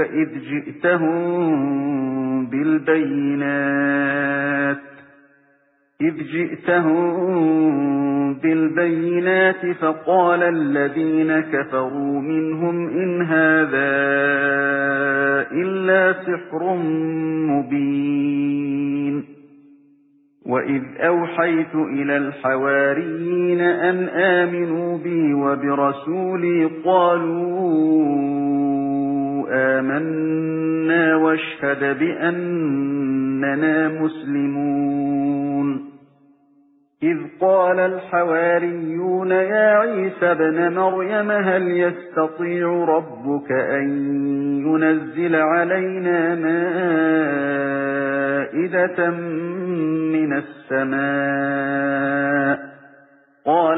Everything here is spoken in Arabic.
إِذْ جِئْتَهُم بِالْبَيِّنَاتِ إِذْ جِئْتَهُم بِالْبَيِّنَاتِ فَقَالَ الَّذِينَ كَفَرُوا مِنْهُمْ إِنْ هَذَا إِلَّا سِحْرٌ مُبِينٌ. وَإِذْ أَوْحَيْتُ إِلَى الْحَوَارِيِّينَ أَنْ آمِنُوا بِي وَبِرَسُولِي قَالُوا آمَنَّا وَاشْهَدْ بِأَنَّنَا مُسْلِمُونَ. إِذْ قَالَ الْحَوَارِيُّونَ يَا عِيسَى ابْنَ مَرْيَمَ هَلْ يَسْتَطِيعُ رَبُّكَ أَن يُنَزِّلَ عَلَيْنَا مَائِدَةً مِنَ السَّمَاءِ؟